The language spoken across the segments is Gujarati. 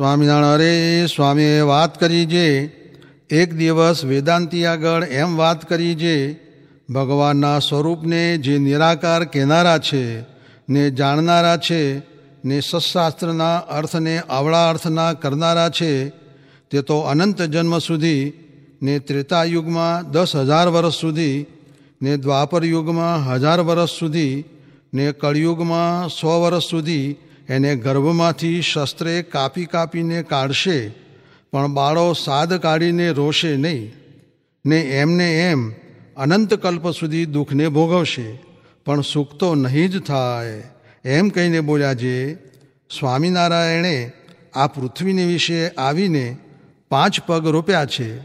સ્વામિનારાયણ, અરે સ્વામીએ વાત કરી જે. એક દિવસ વેદાંતિ આગળ એમ વાત કરી જે, ભગવાનના સ્વરૂપને જે નિરાકાર કહેનારા છે, ને જાણનારા છે, ને સત્શાસ્ત્રના અર્થને આવળા અર્થના કરનારા છે, તે તો અનંત જન્મ સુધી, ને ત્રેતાયુગમાં દસ હજાર વર્ષ સુધી, ને દ્વાપર યુગમાં હજાર વર્ષ સુધી, ને કળિયુગમાં સો વર્ષ સુધી એને ગર્ભમાંથી શસ્ત્રે કાપી કાપીને કાઢશે, પણ બાળો સાદ કાઢીને રોશે નહીં, ને એમને એમ અનંત કલ્પ સુધી દુઃખને ભોગવશે, પણ સુખ તો નહીં જ થાય. એમ કહીને બોલ્યા જે, સ્વામિનારાયણે આ પૃથ્વીને વિશે આવીને પાંચ પગ રોપ્યા છે,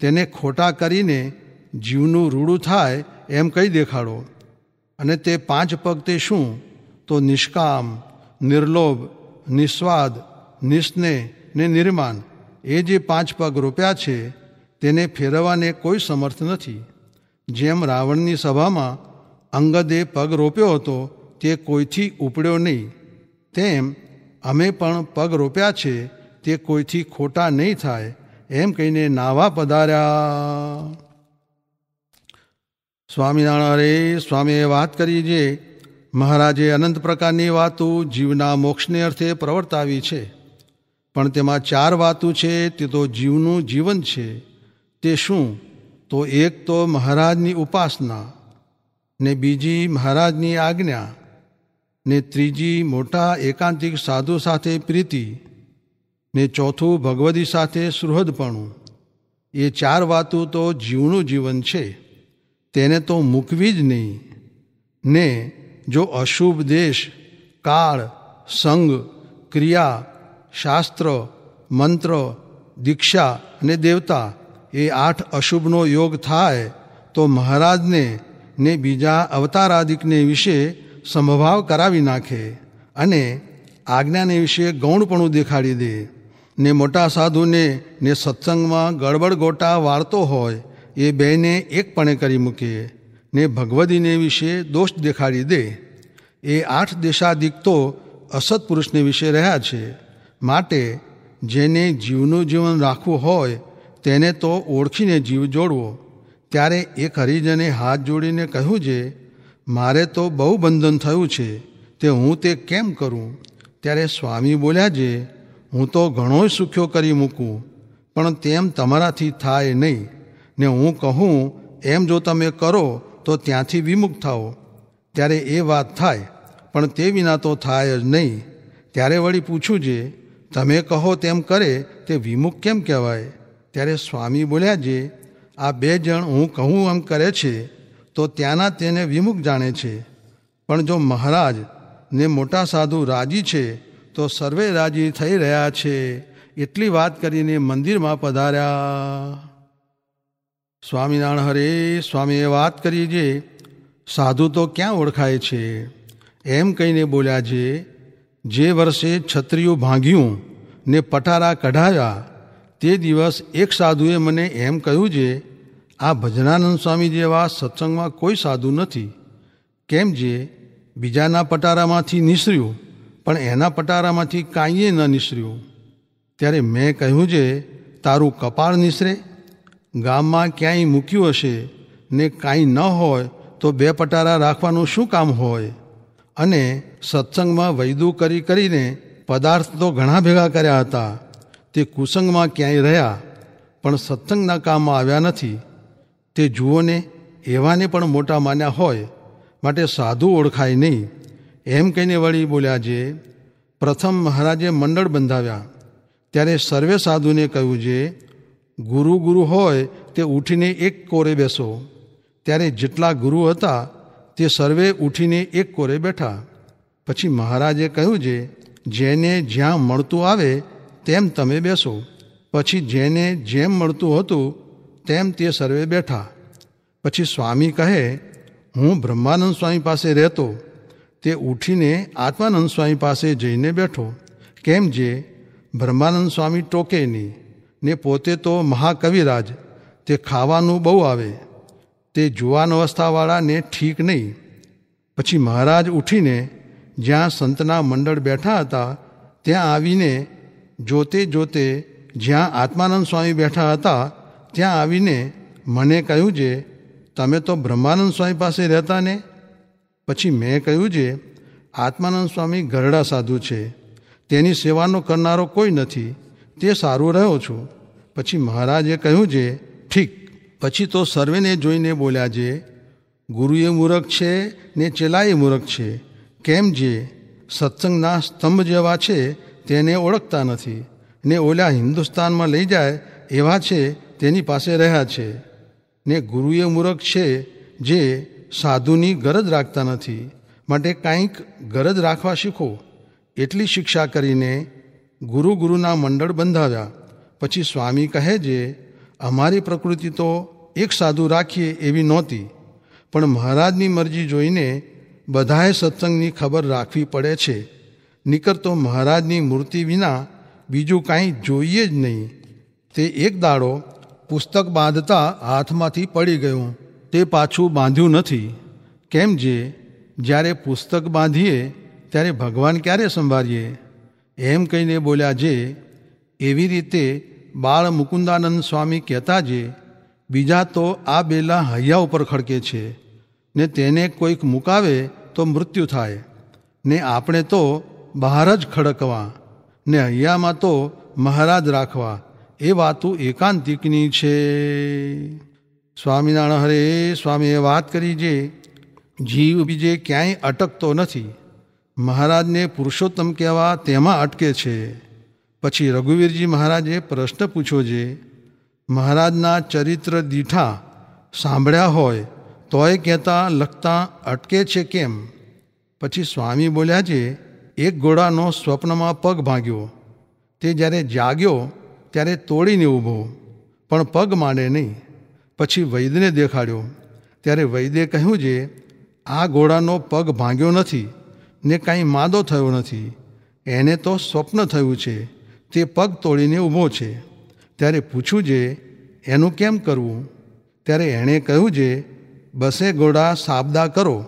તેને ખોટા કરીને જીવનું રૂડું થાય એમ કહી દેખાડો. અને તે પાંચ પગ તે શું? તો નિષ્કામ નિર્લોભ, નિસ્વાદ, નિસ્નેહ ને નિર્માણ એ જે પાંચ પગ રોપ્યા છે, તેને ફેરવવાને કોઈ સમર્થ નથી. જેમ રાવણની સભામાં અંગદે પગ રોપ્યો હતો, તે કોઈથી ઉપડ્યો નહીં. તેમ અમે પણ પગ રોપ્યા છે, તે કોઈથી ખોટા નહીં થાય, એમ કહીને નાવા પધાર્યા. સ્વામિનારાયણ, સ્વામીએ વાત કરી જે મહારાજે અનંત પ્રકારની વાતો જીવના મોક્ષને અર્થે પ્રવર્તાવી છે. પણ તેમાં ચાર વાતો છે, તે તો જીવનું જીવન છે. તે શું? તો એક તો મહારાજની ઉપાસના, ને બીજી મહારાજની આજ્ઞા, ને ત્રીજી મોટા એકાંતિક સાધુ સાથે પ્રીતિ, ને ચોથું ભગવદી સાથે સુહૃદપણું. એ ચાર વાતો તો જીવનું જીવન છે. તેને તો મૂકવી જ નહીં. ને જો અશુભ દેશ, કાળ, સંગ, ક્રિયા, શાસ્ત્ર, મંત્ર, દીક્ષા અને દેવતા એ આઠ અશુભનો યોગ થાય, તો મહારાજને ને બીજા અવતારાદિકને વિશે સમભાવ કરાવી નાખે અને આજ્ઞાને વિશે ગૌણપણું દેખાડી દે. ને મોટા સાધુને ને સત્સંગમાં ગડબડ ગોટા વાળતો હોય, એ બેને એકપણે કરી મૂકે. ને ભગવદીને વિશે દોષ દેખાડી દે. એ આઠ દેશાદિક તો અસત પુરુષને વિશે રહ્યા છે. માટે જેને જીવનું જીવન રાખવું હોય, તેને તો ઓળખીને જીવ જોડવો. ત્યારે એક હરિજને હાથ જોડીને કહ્યું છે મારે તો બહુ બંધન થયું છે, તે હું તે કેમ કરું? ત્યારે સ્વામી બોલ્યા છે હું તો ઘણો સુખ્યો કરી મૂકું, પણ તેમ તમારાથી થાય નહીં. ને હું કહું, એમ જો તમે કરો તો ત્યાંથી વિમુખ થાઓ. ત્યારે એ વાત થાય, પણ તે વિના તો થાય જ નહીં. ત્યારે વળી પૂછું જે, તમે કહો તેમ કરે, તે વિમુખ કેમ કહેવાય? ત્યારે સ્વામી બોલ્યા, જે, આ બે જણ હું કહું એમ કરે છે, તો ત્યાંના તેને વિમુખ જાણે છે. પણ જો મહારાજ ને મોટા સાધુ રાજી છે, તો સર્વે રાજી થઈ રહ્યા છે. એટલી વાત કરીને મંદિરમાં પધાર્યા. સ્વામિનારાયણ હરે, સ્વામીએ વાત કરી જે, સાધુ તો ક્યાં ઓળખાય છે? એમ કહીને બોલ્યા છે જે વર્ષે છત્રીયું ભાંગ્યું ને પટારા કઢાયા, તે દિવસ એક સાધુએ મને એમ કહ્યું છે આ ભજનાનંદ સ્વામી જેવા સત્સંગમાં કોઈ સાધુ નથી. કેમ જે, બીજાના પટારામાંથી નિસર્યું, પણ એના પટારામાંથી કાંઈએ ન નિસર્યું. ત્યારે મેં કહ્યું છે તારું કપાળ નિસરે ગામમાં ક્યાંય મૂક્યું હશે ને કાંઈ ન હોય તો બે પટારા રાખવાનું શું કામ હોય? અને સત્સંગમાં વૈદુ કરી કરીને પદાર્થ તો ઘણા ભેગા કર્યા હતા. તે કુસંગમાં ક્યાંય રહ્યા, પણ સત્સંગના કામમાં આવ્યા નથી. તે જુઓને, એવાને પણ મોટા માન્યા હોય, માટે સાધુ ઓળખાય નહીં. એમ કહીને વળી બોલ્યા જે, પ્રથમ મહારાજે મંડળ બંધાવ્યા. ત્યારે સર્વે સાધુને કહ્યું છે ગુરુ ગુરુ હોય તે ઉઠીને એક કોરે બેસો. ત્યારે જેટલા ગુરુ હતા, તે સર્વે ઉઠીને એક કોરે બેઠા. પછી મહારાજે કહ્યું છે જેને જ્યાં મળતું આવે, તેમ તમે બેસો. પછી જેને જેમ મળતું હતું, તેમ તે સર્વે બેઠા. પછી સ્વામી કહે, હું બ્રહ્માનંદ સ્વામી પાસે રહેતો. તે ઉઠીને આત્માનંદ સ્વામી પાસે જઈને બેઠો. કેમ જે, બ્રહ્માનંદ સ્વામી ટોકે નહીં. ને પોતે તો મહાકવિરાજ. તે ખાવાનું બહુ આવે. તે જુવાન અવસ્થાવાળાને ઠીક નહીં. પછી મહારાજ ઉઠીને જ્યાં સંતના મંડળ બેઠા હતા, ત્યાં આવીને જોતે જોતે જ્યાં આત્માનંદ સ્વામી બેઠા હતા, ત્યાં આવીને મને કહ્યું છે તમે તો બ્રહ્માનંદ સ્વામી પાસે રહેતા ને? પછી મેં કહ્યું છે આત્માનંદ સ્વામી ગરડા સાધુ છે. તેની સેવાનો કરનારો કોઈ નથી. તે સારું રહ્યો છું. પછી મહારાજે કહ્યું છે ઠીક, પછી તો સર્વેને જોઈને બોલ્યા છે ગુરુએ મૂરખ છે ને ચેલાએ મૂરખ છે, કેમ જે? સત્સંગના સ્તંભ જેવા છે, તેને ઓળખતા નથી. ને ઓલા હિન્દુસ્તાનમાં લઈ જાય એવા છે, તેની પાસે રહ્યા છે. ને ગુરુએ મૂરખ છે, જે સાધુની ગરજ રાખતા નથી. માટે કાંઈક ગરજ રાખવા શીખો. એટલી શિક્ષા કરીને ગુરુ ગુરુના મંડળ બંધાવ્યા. પછી સ્વામી કહે છે, અમારી પ્રકૃતિ તો એક સાધુ રાખીએ એવી નહોતી, પણ મહારાજની મરજી જોઈને બધાએ સત્સંગની ખબર રાખવી પડે છે. નીકર તો મહારાજની મૂર્તિ વિના બીજું કાંઈ જોઈએ જ નહીં. તે એક દાડો પુસ્તક બાંધતા હાથમાંથી પડી ગયું. તે પાછું બાંધ્યું નથી. કેમ જે? જ્યારે પુસ્તક બાંધીએ, ત્યારે ભગવાન ક્યારે સંભાળીએ? એમ કહીને બોલ્યા, જે એવી રીતે બાળ મુકુંદાનંદ સ્વામી કહેતા જે, બીજા તો આ બેલા હૈયા ઉપર ખડકે છે, ને તેને કોઈક મુકાવે તો મૃત્યુ થાય, ને આપણે તો બહાર જ ખડકવા, ને હૈયામાં તો મહારાજ રાખવા, એ વાતું એકાંતિકની છે. સ્વામિનારાયણ હરે, સ્વામીએ વાત કરી જે, જીવ બીજે ક્યાંય અટકતો નથી મહારાજને પુરુષોત્તમ કહેવા તેમાં અટકે છે. પછી રઘુવીરજી મહારાજે પ્રશ્ન પૂછ્યો છે મહારાજના ચરિત્ર દીઠા સાંભળ્યા હોય, તોય કહેતા લખતા અટકે છે કેમ? પછી સ્વામી બોલ્યા છે એક ઘોડાનો સ્વપ્નમાં પગ ભાંગ્યો. તે જ્યારે જાગ્યો, ત્યારે તોડીને ઊભો, પણ પગ માંડે નહીં. પછી વૈદ્યને દેખાડ્યો. ત્યારે વૈદ્યે કહ્યું છે આ ઘોડાનો પગ ભાંગ્યો નથી. ને કાંઈ માદો થયો નથી. એને તો સ્વપ્ન થયું છે. તે પગ તોડીને ઊભો છે. ત્યારે પૂછ્યું જે એનું કેમ કરવું? ત્યારે એણે કહ્યું જે બસે ઘોડા સાબદા કરો,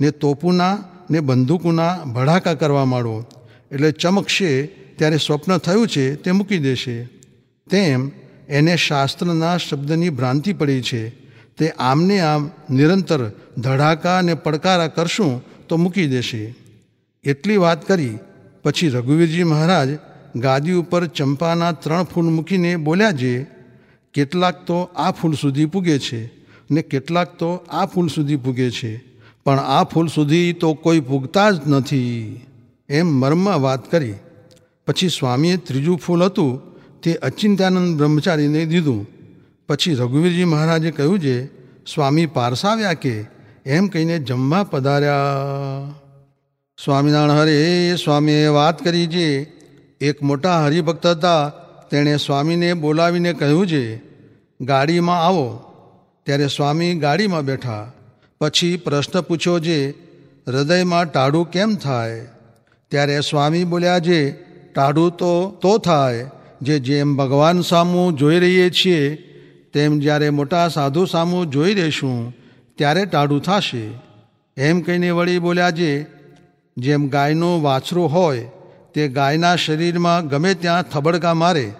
ને તોપુના ને બંદૂકોના ભડાકા કરવા માંડો. એટલે ચમકશે ત્યારે સ્વપ્ન થયું છે તે મૂકી દેશે. તેમ એને શાસ્ત્રના શબ્દની ભ્રાંતિ પડી છે. તે આમને આમ નિરંતર ધડાકા ને પડકારા કરશું તો મૂકી દેશે. એટલી વાત કરી, પછી રઘુવીરજી મહારાજ ગાદી ઉપર ચંપાના ત્રણ ફૂલ મૂકીને બોલ્યા, જે, કેટલાક તો આ ફૂલ સુધી પૂગે છે ને કેટલાક તો આ ફૂલ સુધી પૂગે છે, પણ આ ફૂલ સુધી તો કોઈ પૂગતા જ નથી. એમ મર્મમાં વાત કરી. પછી સ્વામીએ ત્રીજું ફૂલ હતું તે અચિંત્યાનંદ બ્રહ્મચારીને દીધું. પછી રઘુવીરજી મહારાજે કહ્યું છે સ્વામી પારસાવ્યા કે? એમ કહીને જમવા પધાર્યા. સ્વામિનારાયણ હરે, સ્વામીએ વાત કરી છે એક મોટા હરિભક્ત હતા, તેણે સ્વામીને બોલાવીને કહ્યું છે ગાડીમાં આવો. ત્યારે સ્વામી ગાડીમાં બેઠા. પછી પ્રશ્ન પૂછ્યો છે હૃદયમાં ટાઢું કેમ થાય? ત્યારે સ્વામી બોલ્યા છે ટાઢું તો તો થાય, જે જેમ ભગવાન સામું જોઈ રહીએ છીએ, તેમ જ્યારે મોટા સાધુ સામું જોઈ રહીશું, ત્યારે ટાઢું થશે. એમ કહીને વળી બોલ્યા છે જેમ ગાયનું વાછરું હોય, તે ગાયના શરીરમાં ગમે ત્યાં થબડકા મારે,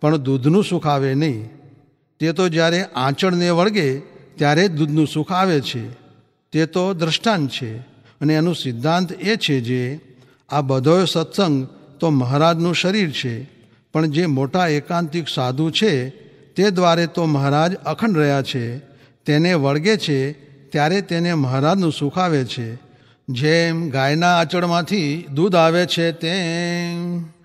પણ દૂધનું સુખ આવે નહીં. તે તો જ્યારે આંચળને વળગે, ત્યારે દૂધનું સુખ આવે છે. તે તો દ્રષ્ટાંત છે, અને એનું સિદ્ધાંત એ છે જે, આ બધો સત્સંગ તો મહારાજનું શરીર છે, પણ જે મોટા એકાંતિક સાધુ છે, તે દ્વારે તો મહારાજ અખંડ રહ્યા છે. તેને વળગે છે, ત્યારે તેને મહારાજનું સુખ આવે છે. જેમ ગાયના આંચળમાંથી દૂધ આવે છે તેમ.